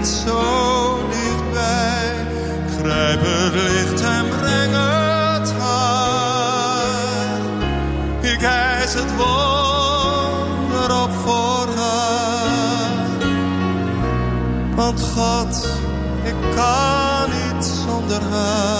het zo dichtbij. Grijp het licht en breng het haar. Ik eis het wonder op voor haar. Want God, ik kan niet zonder haar.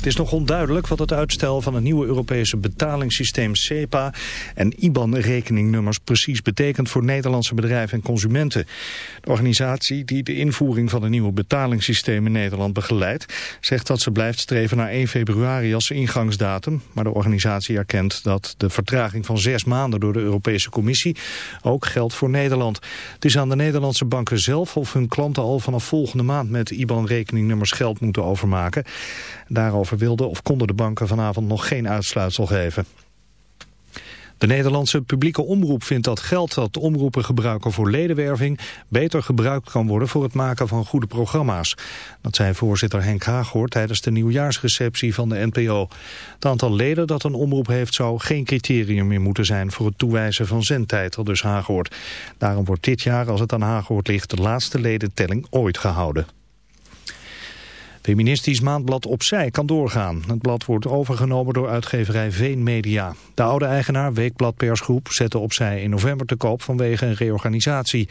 Het is nog onduidelijk wat het uitstel van het nieuwe Europese betalingssysteem SEPA en IBAN-rekeningnummers precies betekent voor Nederlandse bedrijven en consumenten. De organisatie die de invoering van een nieuwe betalingssysteem in Nederland begeleidt, zegt dat ze blijft streven naar 1 februari als ingangsdatum. Maar de organisatie erkent dat de vertraging van zes maanden door de Europese Commissie ook geldt voor Nederland. Het is aan de Nederlandse banken zelf of hun klanten al vanaf volgende maand met IBAN-rekeningnummers geld moeten overmaken. Daarover wilden of konden de banken vanavond nog geen uitsluitsel geven. De Nederlandse publieke omroep vindt dat geld dat omroepen gebruiken voor ledenwerving beter gebruikt kan worden voor het maken van goede programma's. Dat zei voorzitter Henk Haaghoor tijdens de nieuwjaarsreceptie van de NPO. Het aantal leden dat een omroep heeft zou geen criterium meer moeten zijn voor het toewijzen van zendtijd, dus Haaghoort. Daarom wordt dit jaar, als het aan Haaghoort ligt, de laatste ledentelling ooit gehouden. Feministisch maandblad Opzij kan doorgaan. Het blad wordt overgenomen door uitgeverij Veen Media. De oude eigenaar Weekblad Persgroep zette Opzij in november te koop vanwege een reorganisatie.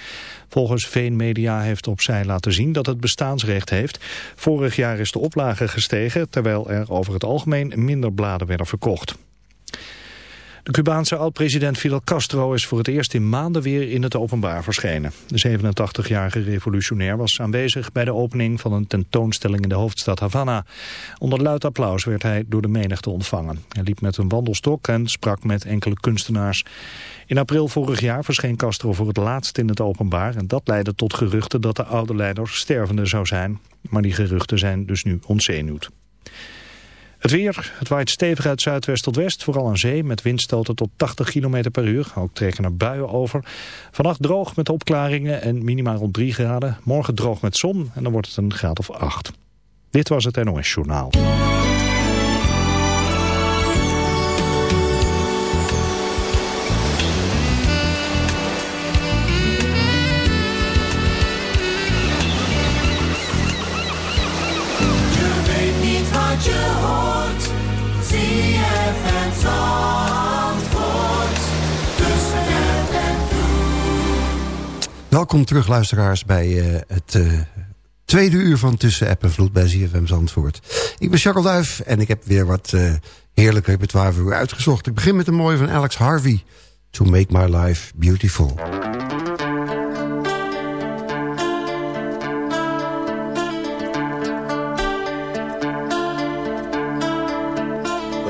Volgens Veen Media heeft Opzij laten zien dat het bestaansrecht heeft. Vorig jaar is de oplage gestegen terwijl er over het algemeen minder bladen werden verkocht. De Cubaanse oud-president Fidel Castro is voor het eerst in maanden weer in het openbaar verschenen. De 87-jarige revolutionair was aanwezig bij de opening van een tentoonstelling in de hoofdstad Havana. Onder luid applaus werd hij door de menigte ontvangen. Hij liep met een wandelstok en sprak met enkele kunstenaars. In april vorig jaar verscheen Castro voor het laatst in het openbaar en dat leidde tot geruchten dat de oude leider stervende zou zijn. Maar die geruchten zijn dus nu ontzenuwd. Het weer, het waait stevig uit zuidwest tot west, vooral aan zee met windstoten tot 80 km per uur. Ook trekken er buien over. Vannacht droog met opklaringen en minimaal rond 3 graden. Morgen droog met zon en dan wordt het een graad of 8. Dit was het NOS Journaal. Welkom terug luisteraars bij uh, het uh, tweede uur van Tussen App en Vloed bij ZFM Zandvoort. Ik ben Jacques Duif en ik heb weer wat uh, heerlijk repertoire voor u uitgezocht. Ik begin met een mooie van Alex Harvey. To Make My Life Beautiful.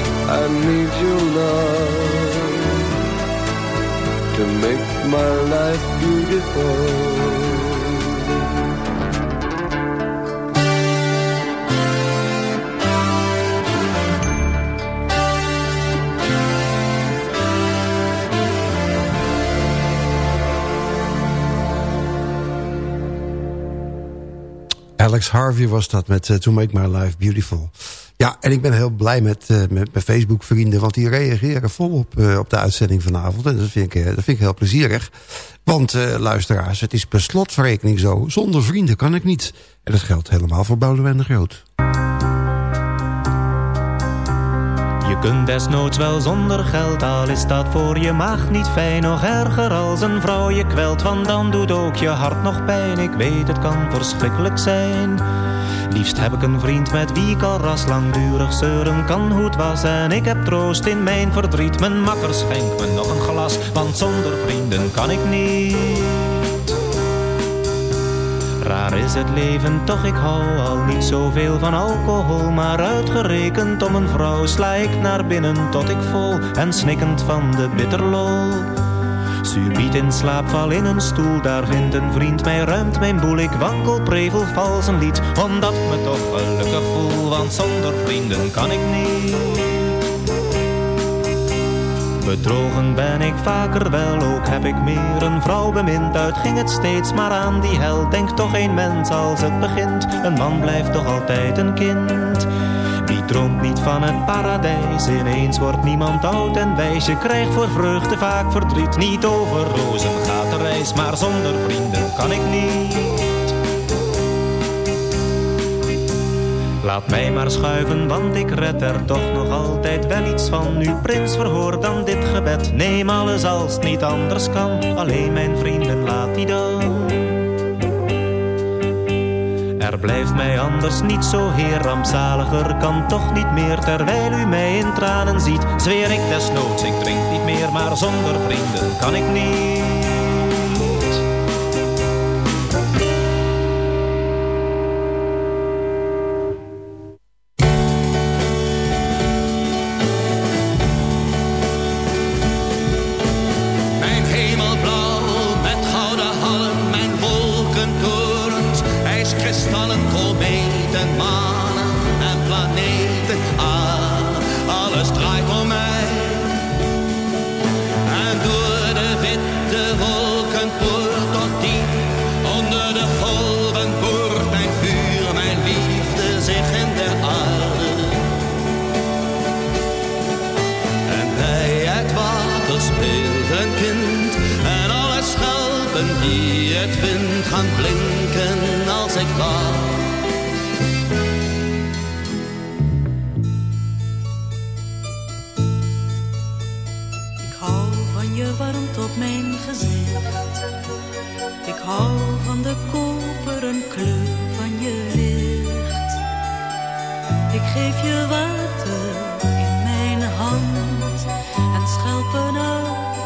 I need your love to make my life beautiful. Alex Harvey was dat met uh, To Make My Life Beautiful. Ja, en ik ben heel blij met, uh, met mijn Facebook-vrienden... want die reageren volop uh, op de uitzending vanavond. En dat vind ik, dat vind ik heel plezierig. Want luisteraars, het is per slotverrekening zo... zonder vrienden kan ik niet. En dat geldt helemaal voor Boudewijn de Groot. Je kunt desnoods wel zonder geld, al is dat voor je maag niet fijn. Nog erger als een vrouw je kwelt, want dan doet ook je hart nog pijn. Ik weet, het kan verschrikkelijk zijn. Liefst heb ik een vriend met wie ik al ras langdurig zeuren kan hoe het was. En ik heb troost in mijn verdriet. Mijn makker schenkt me nog een glas, want zonder vrienden kan ik niet. Raar is het leven, toch ik hou al niet zoveel van alcohol. Maar uitgerekend om een vrouw sla ik naar binnen tot ik vol en snikkend van de bitterlol. Subiet in slaap val in een stoel, daar vindt een vriend mij, ruimt mijn boel. Ik wankel, prevel, vals een lied, omdat me toch gelukkig voel. Want zonder vrienden kan ik niet. Bedrogen ben ik vaker wel, ook heb ik meer een vrouw bemind. Uit ging het steeds maar aan die hel, denkt toch een mens als het begint. Een man blijft toch altijd een kind. Droomt niet van het paradijs, ineens wordt niemand oud en wijs. Je krijgt voor vreugde vaak verdriet, niet over rozen gaat de reis. Maar zonder vrienden kan ik niet. Laat mij maar schuiven, want ik red er toch nog altijd wel iets van. Nu prins, verhoor dan dit gebed. Neem alles als het niet anders kan. Alleen mijn vrienden, laat die dan. Blijft mij anders niet zo heer. Rampzaliger Kan toch niet meer. Terwijl u mij in tranen ziet Zweer ik desnoods, ik drink niet meer Maar zonder vrienden kan ik niet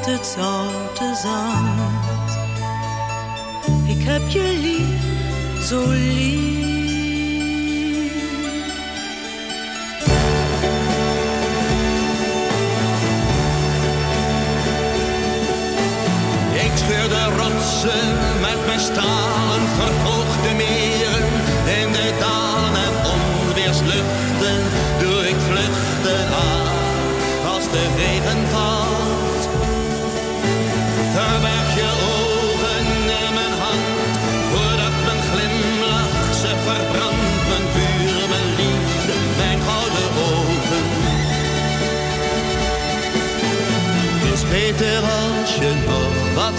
het zoute zand. Ik heb je lief, zo lief.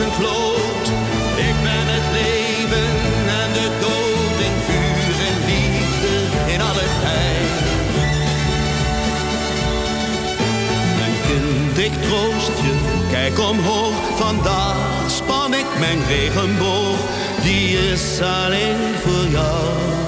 Ik ben het leven en de dood in vuur en liefde in alle tijd. Mijn kind, ik troost je, kijk omhoog. Vandaag span ik mijn regenboog, die is alleen voor jou.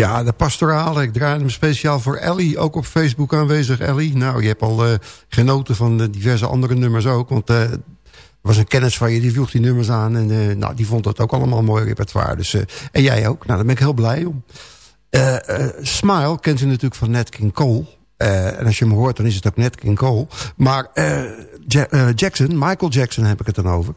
Ja, de pastorale. Ik draai hem speciaal voor Ellie. Ook op Facebook aanwezig, Ellie. Nou, je hebt al eh, genoten van de diverse andere nummers ook. Want eh, er was een kennis van je, die vroeg die nummers aan. En eh, nou, die vond dat ook allemaal mooi repertoire. Dus, en jij ook. Nou, daar ben ik heel blij om. Smile kent u natuurlijk van Nat King Cole. En als je hem hoort, dan is het ook Nat King Cole. Maar Ja- Jackson, Michael Jackson heb ik het dan over.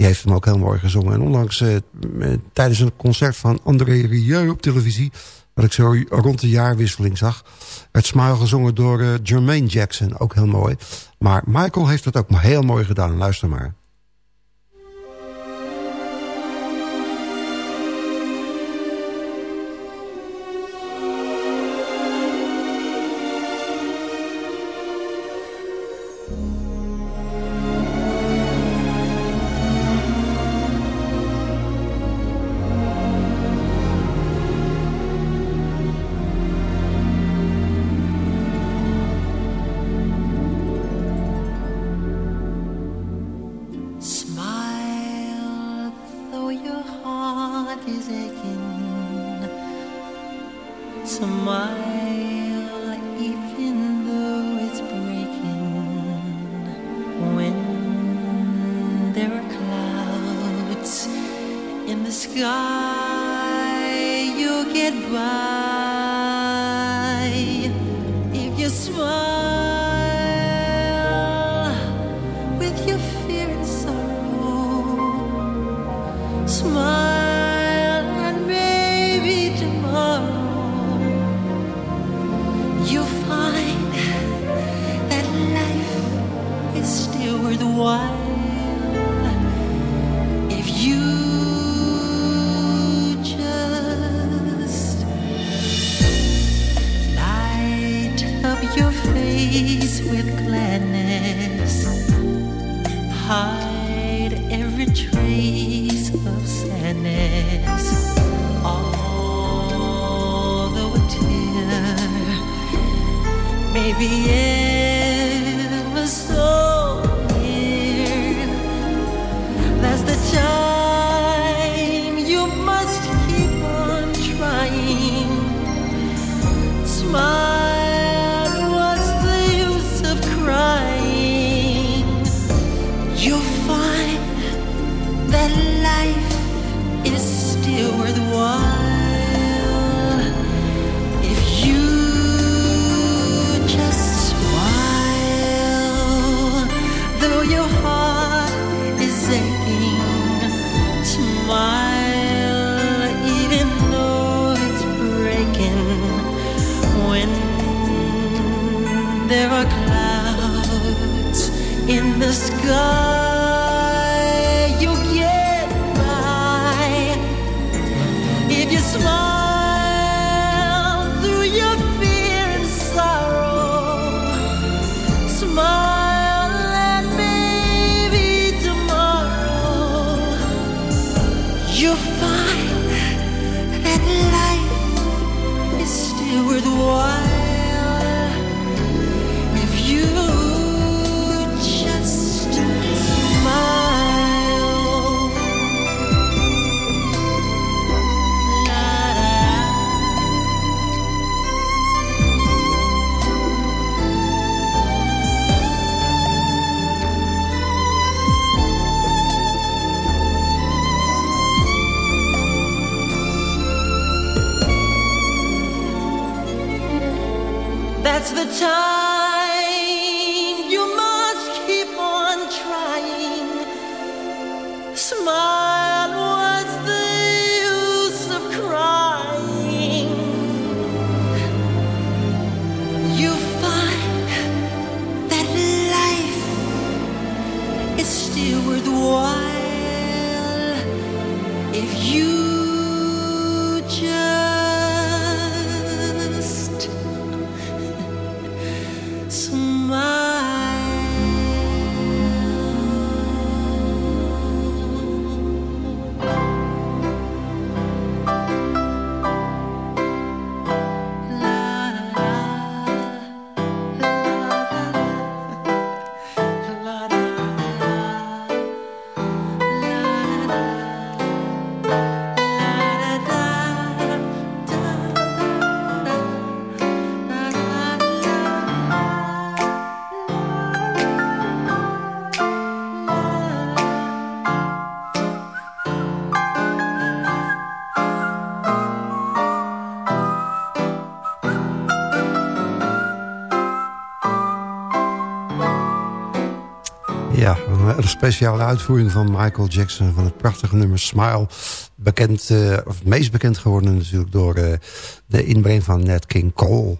Die heeft hem ook heel mooi gezongen. En onlangs eh, m- tijdens een concert van André Rieu op televisie... wat ik zo rond de jaarwisseling zag... werd Smile gezongen door eh, Jermaine Jackson. Ook heel mooi. Maar Michael heeft het ook heel mooi gedaan. Luister maar. my the sky, still worthwhile if you speciale uitvoering van Michael Jackson... van het prachtige nummer Smile. Bekend, eh, of meest bekend geworden natuurlijk... door eh, de inbreng van Nat King Cole.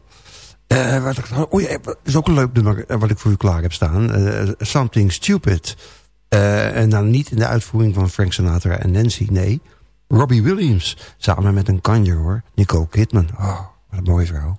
Eh, wat ik, is ook een leuk nummer wat ik voor u klaar heb staan. Something Stupid. En dan niet in de uitvoering van Frank Sinatra en Nancy, nee. Robbie Williams, samen met een kanjer hoor. Nicole Kidman. Oh, wat een mooie vrouw.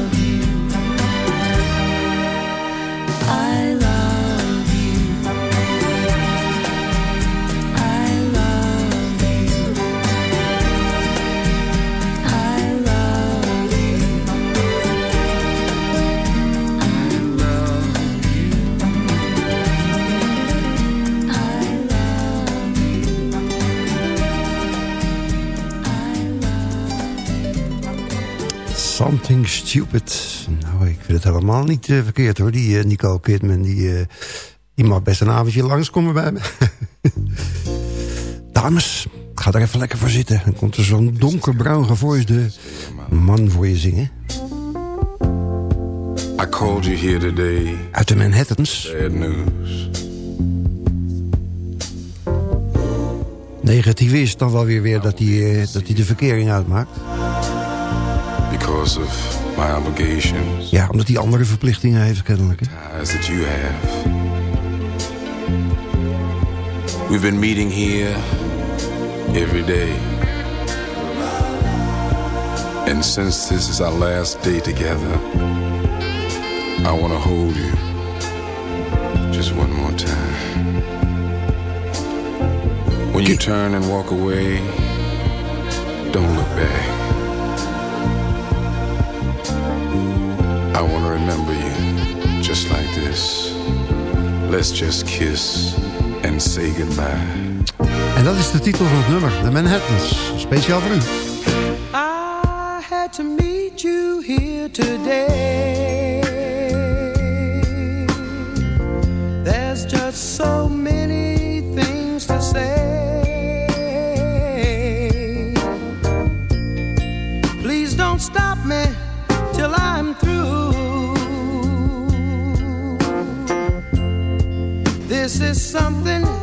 Something Stupid. Nou, ik vind het helemaal niet eh, verkeerd hoor. Die uh, Nicole Kidman, die, eh, die mag best een avondje langskomen bij me. Dames, ga er even lekker voor zitten. Dan komt er zo'n donkerbruin gevoisde man voor je zingen. I called you here today. Uit de Manhattans. Bad news. Negatief is dan wel weer, weer dat hij dat hij de verkering uitmaakt. Ja, omdat hij andere verplichtingen heeft kennelijk. hè. Ah, Ties that you have. We've been meeting here every day. And since this is our last day together, I want to hold you just one more time. When you turn and walk away, don't look back. I want to remember you just like this. Let's just kiss and say goodbye. En dat is de titel van het nummer. De Manhattans. Speciaal voor u. I had to meet you here today. There's just so many things to say. Please don't stop me till I'm through. This is something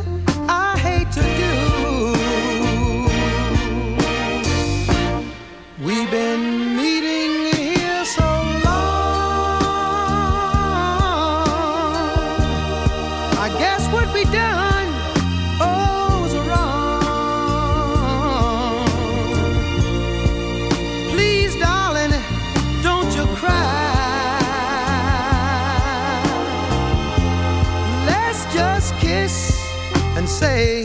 say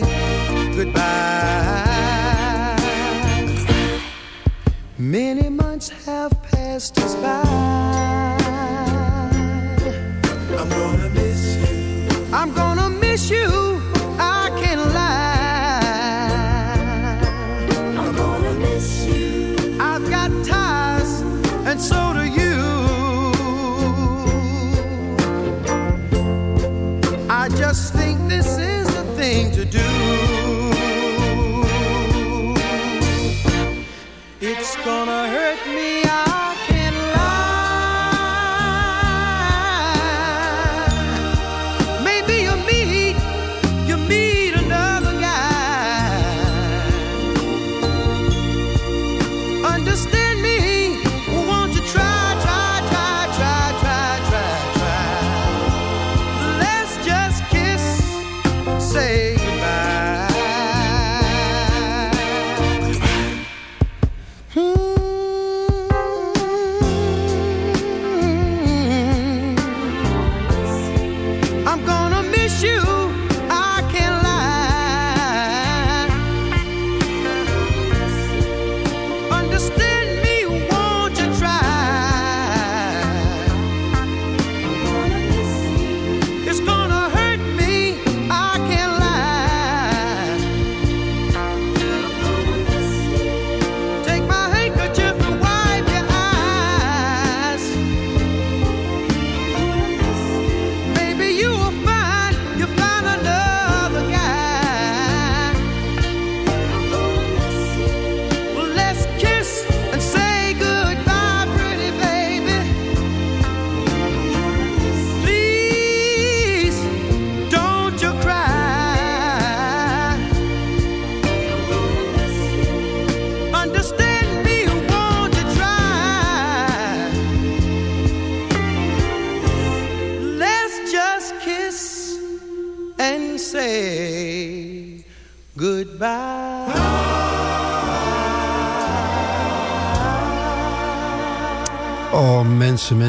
You.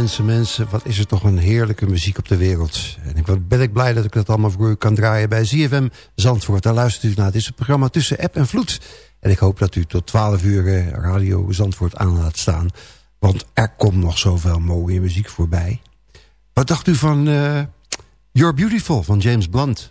Mensen, mensen. Wat is er toch een heerlijke muziek op de wereld. En ik ben ik blij dat ik dat allemaal voor u kan draaien bij ZFM Zandvoort. Daar luistert u naar. Dit is het programma Tussen App en Vloed. En ik hoop dat u tot 12 uur eh, Radio Zandvoort aan laat staan. Want er komt nog zoveel mooie muziek voorbij. Wat dacht u van uh, You're Beautiful van James Blunt?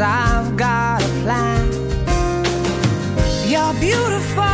Cause I've got a plan. You're beautiful.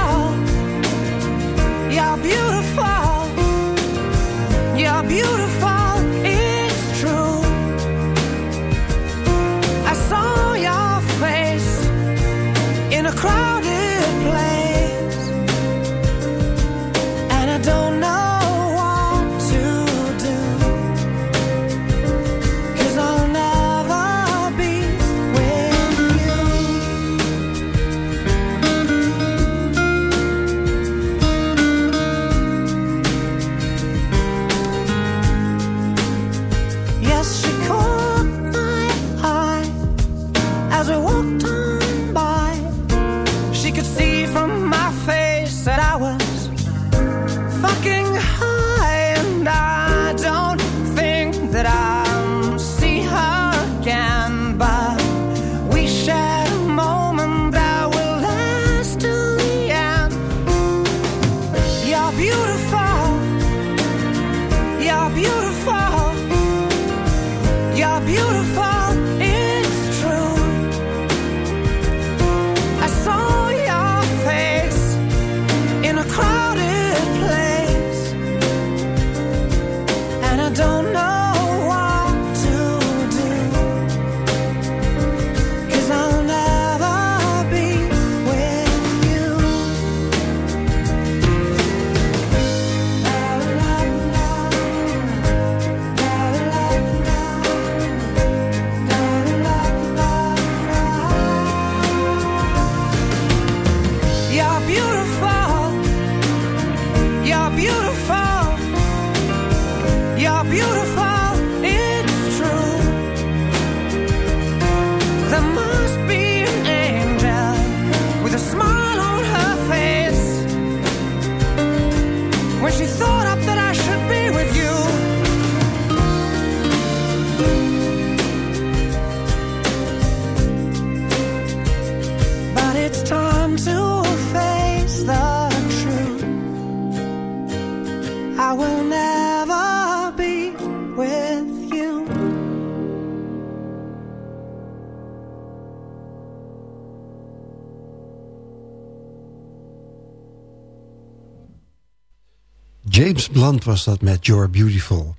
Was dat met Your Beautiful.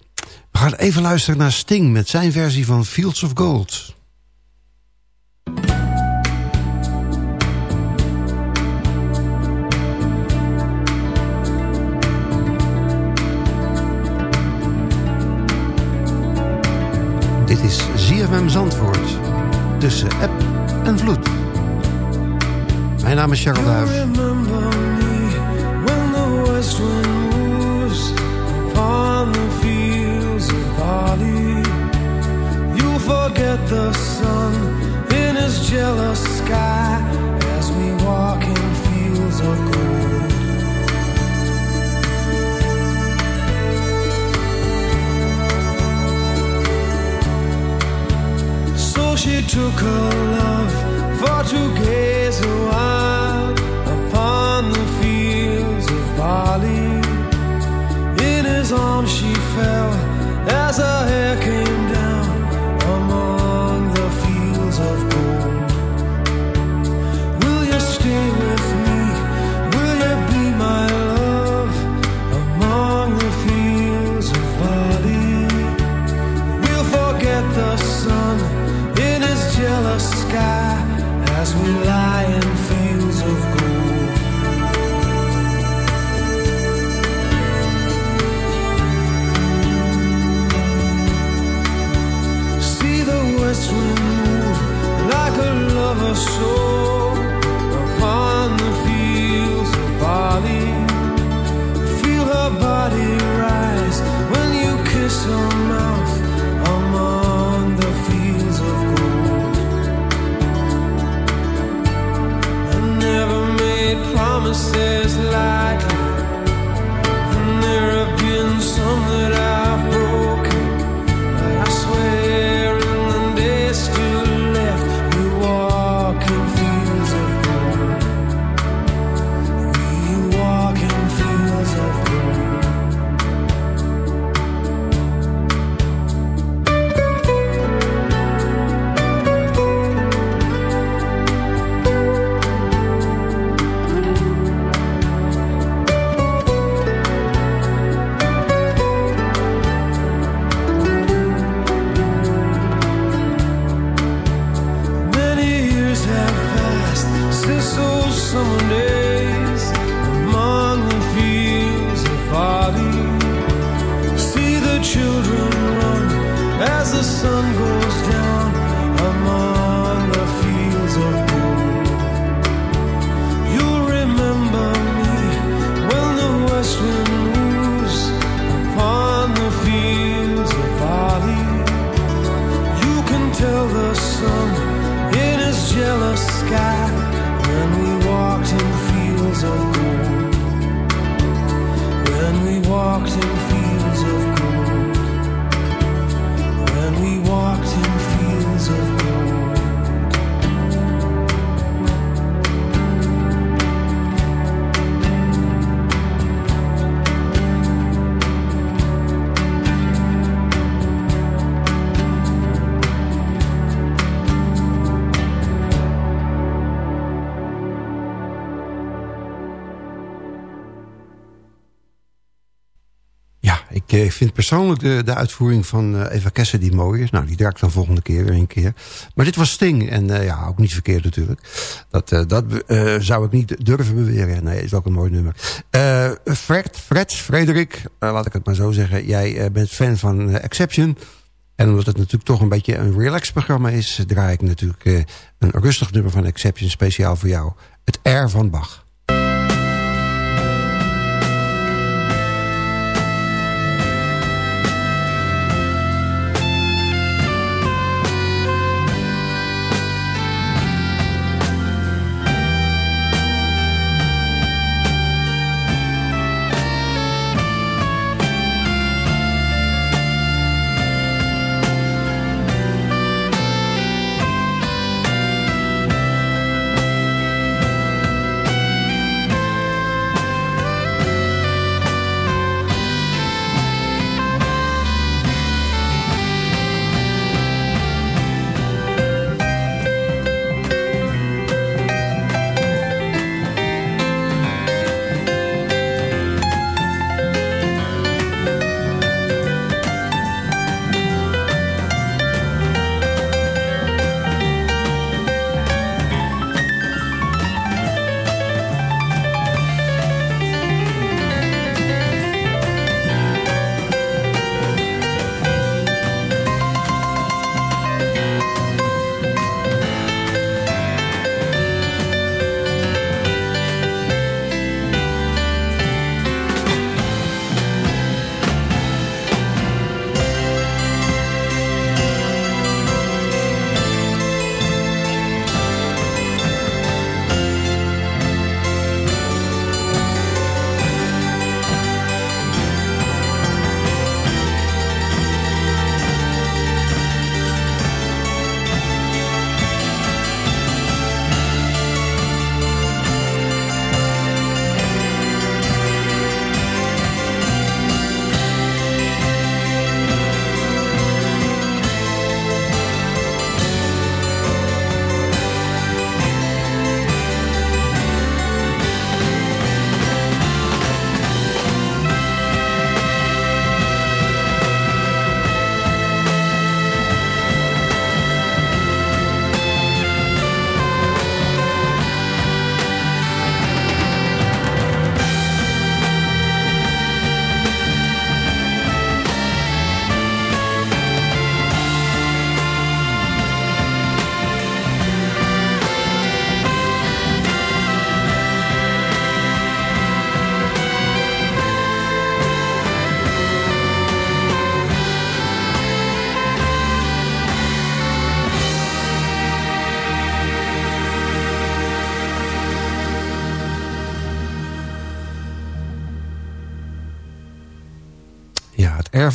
We gaan even luisteren naar Sting met zijn versie van Fields of Gold. So. persoonlijk de, de uitvoering van eh, Eva Kessen die mooi is. Nou, die draak ik dan volgende keer weer een keer. Maar dit was Sting. En eh, ja, ook niet verkeerd natuurlijk. Dat, eh, dat zou ik niet durven beweren. Nee, is ook een mooi nummer. Fred, Fred, Frederik, laat ik het maar zo zeggen. Jij bent fan van Exception. En omdat het natuurlijk toch een beetje een relax programma is... draai ik natuurlijk een rustig nummer van Exception speciaal voor jou. Het R van Bach.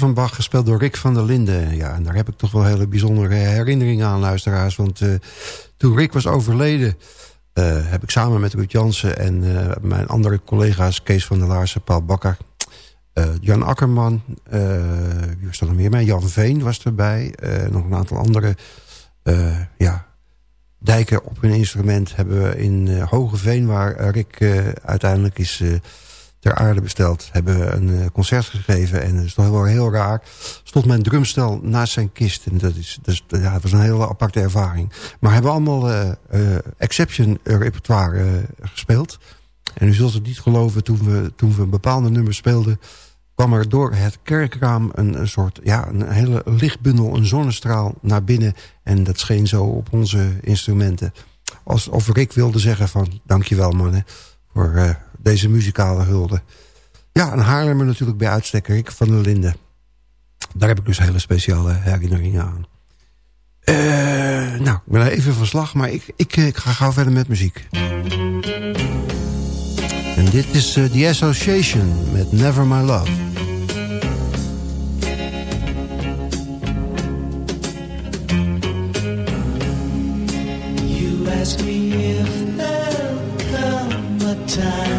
Van Bach, gespeeld door Rick van der Linden. Ja, en daar heb ik toch wel hele bijzondere herinneringen aan, luisteraars. Want uh, toen Rick was overleden... Uh, heb ik samen met Ruud Jansen en uh, mijn andere collega's... Kees van der Laarsen, Paul Bakker... Jan Akkerman, wie was er nog meer bij? Jan Veen was erbij. nog een aantal andere ja, dijken op hun instrument... hebben we in Hogeveen, waar Rick uiteindelijk is ter aarde besteld. Hebben een uh, concert gegeven en het is toch wel heel raar. Stond mijn drumstel naast zijn kist. En dat, is, dat, is, ja, dat was een hele aparte ervaring. Maar hebben allemaal uh, exception repertoire gespeeld. En u zult het niet geloven, toen we, toen we een bepaalde nummer speelden... kwam er door het kerkraam een, een soort, ja, een hele lichtbundel, een zonnestraal naar binnen. En dat scheen zo op onze instrumenten. Alsof Rick wilde zeggen van, dankjewel mannen, voor deze muzikale hulde. Ja, een Haarlemmer natuurlijk bij uitstek, Rick van der Linden. Daar heb ik dus hele speciale herinneringen aan. Uh, nou, ik ben even van slag, maar ik, ik, ik ga gauw verder met muziek. En dit is uh, The Association met Never My Love. You ask me if there'll come a time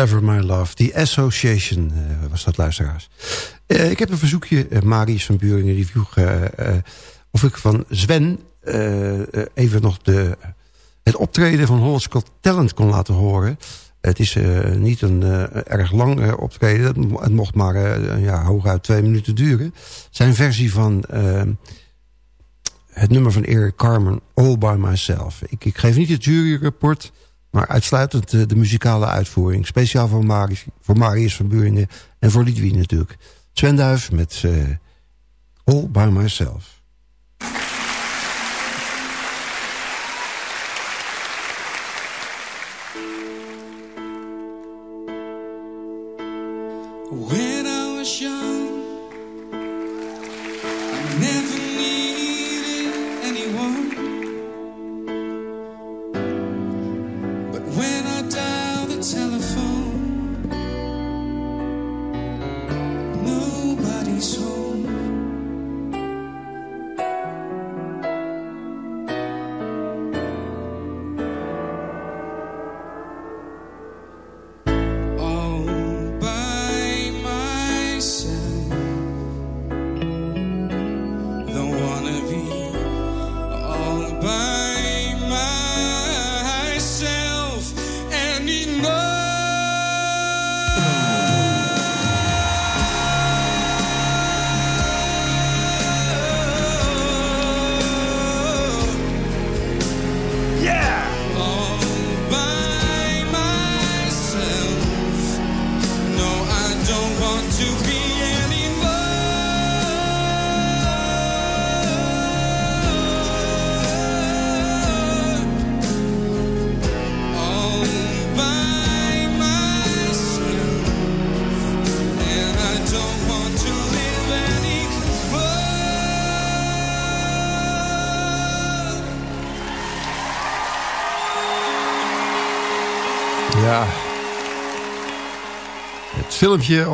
Never My Love. The Association uh, was dat, luisteraars. Uh, ik heb een verzoekje, uh, Marius van Buringen, die vroeg... of ik van Sven even nog de, het optreden van Holland's Talent kon laten horen. Het is niet een erg lang optreden. Het mocht maar ja, hooguit twee minuten duren. Zijn versie van het nummer van Eric Carmen, All By Myself. Ik, ik geef niet het juryrapport... Maar uitsluitend de, de muzikale uitvoering. Speciaal voor Marius, voor Marius van Buringen en voor Lidwien natuurlijk. Sven met uh, All By Myself.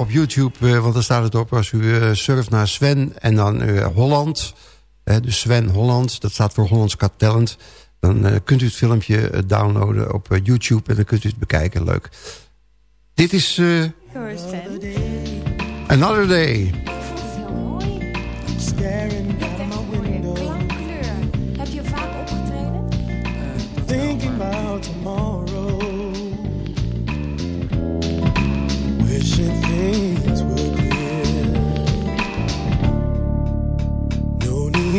Op YouTube, eh, want daar staat het op... als u eh, surft naar Sven en dan uh, Holland... dus Sven Holland, dat staat voor Hollands Got Talent... dan kunt u het filmpje downloaden op YouTube... en dan kunt u het bekijken, leuk. Dit is... Another Day.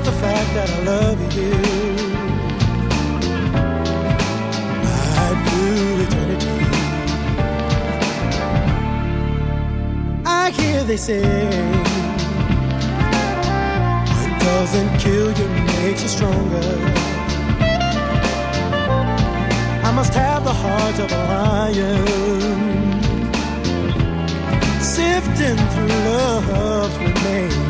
Accept the fact that I love you. My blue eternity. I hear they say what doesn't kill you makes you stronger. I must have the heart of a lion. Sifting through love's remains.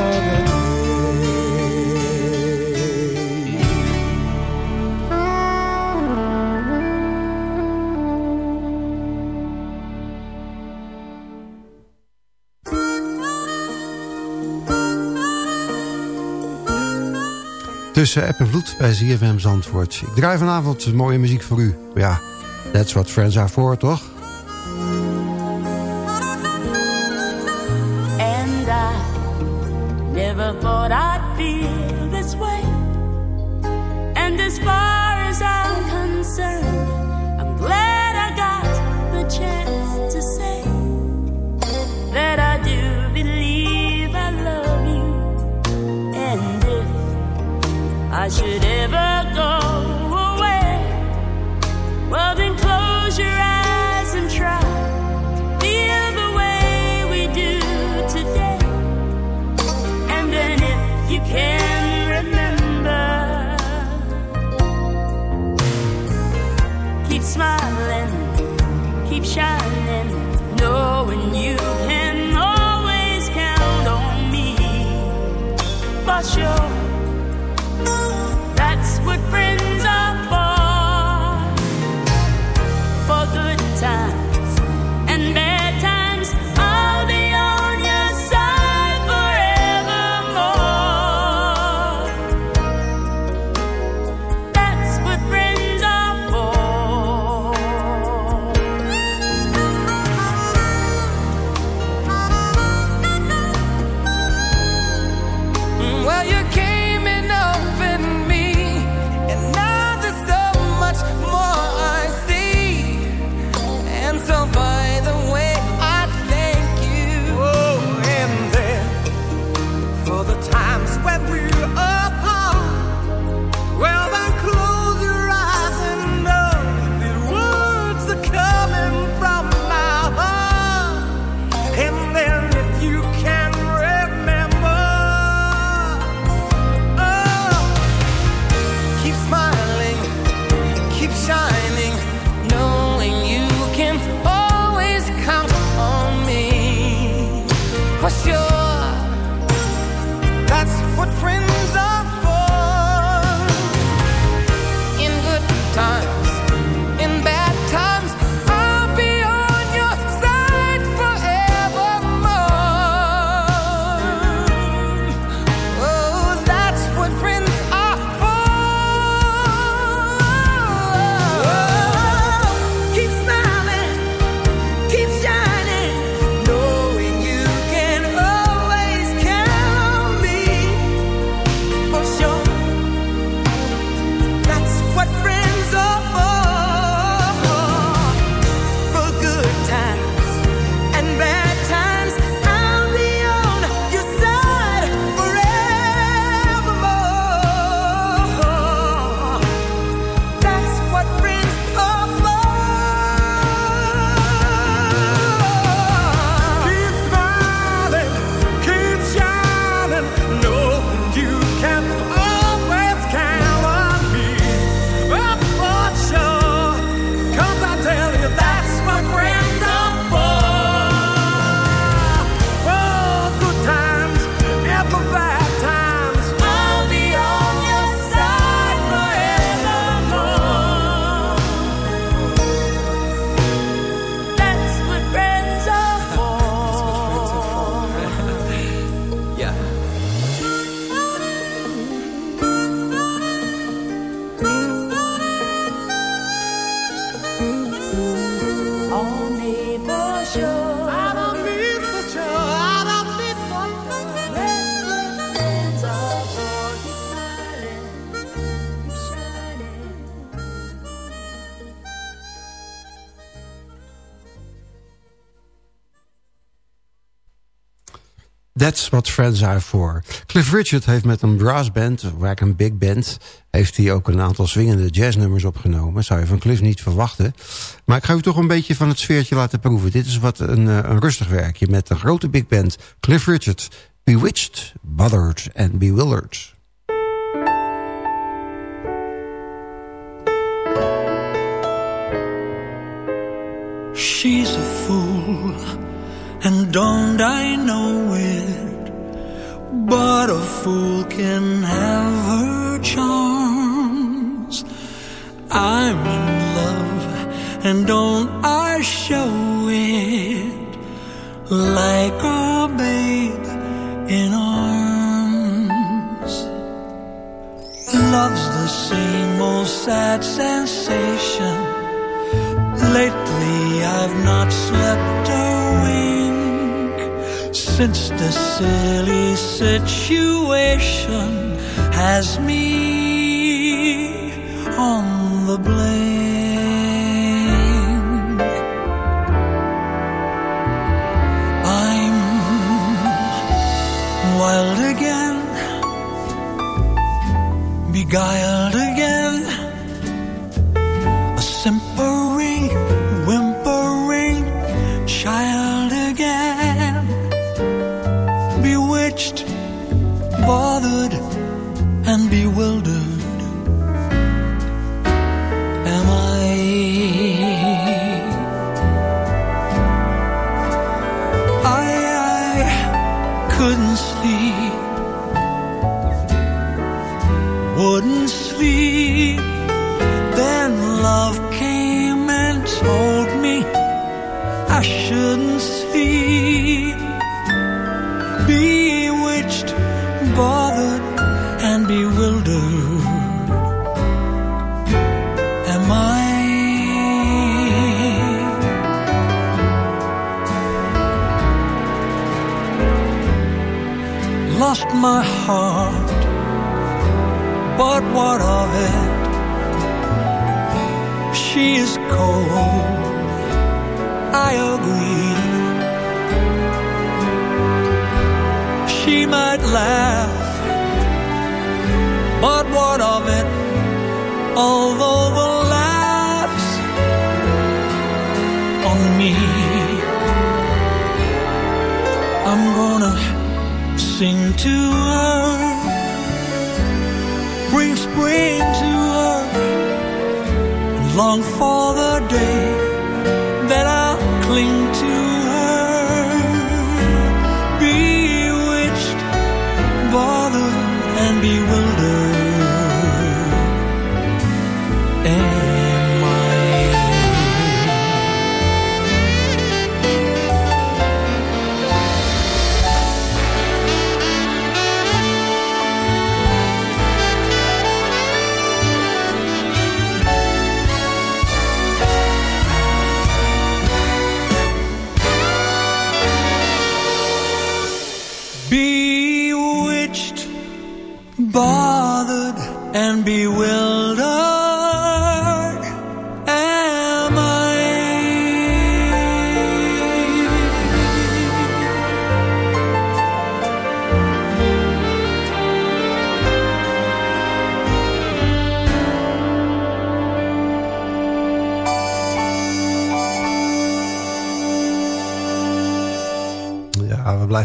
Tussen app en vloed bij ZFM Zandvoort. Ik draai vanavond mooie muziek voor u. Ja, that's what friends are for, toch? That's what friends are for. Cliff Richard heeft met een brassband, waar een big band... heeft hij ook een aantal swingende jazznummers opgenomen. Zou je van Cliff niet verwachten. Maar ik ga u toch een beetje van het sfeertje laten proeven. Dit is wat een, eh, een rustig werkje met een grote big band. Cliff Richard, Bewitched, Bothered and Bewildered. She's a fool And don't I know it? But a fool can have her charms. I'm in love, and don't I show it like a babe in arms? Love's the same old sad sensation. Lately I've not slept since the silly situation has me on the blink. I'm wild again, beguiled again, a simpering, whimpering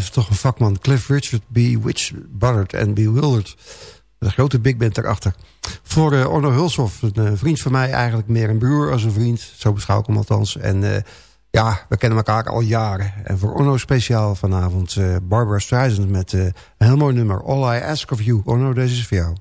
Toch een vakman. Cliff Richard, Bewitched, Bothered en Bewildered. Een grote big band daarachter. Voor uh, Orno Hulshoff, een eh, vriend van mij. Eigenlijk meer een broer als een vriend. Zo beschouw ik hem althans. En uh, ja, we kennen elkaar al jaren. En voor Orno speciaal vanavond Barbara Streisand met een heel mooi nummer. All I Ask of You. Orno, deze is voor jou.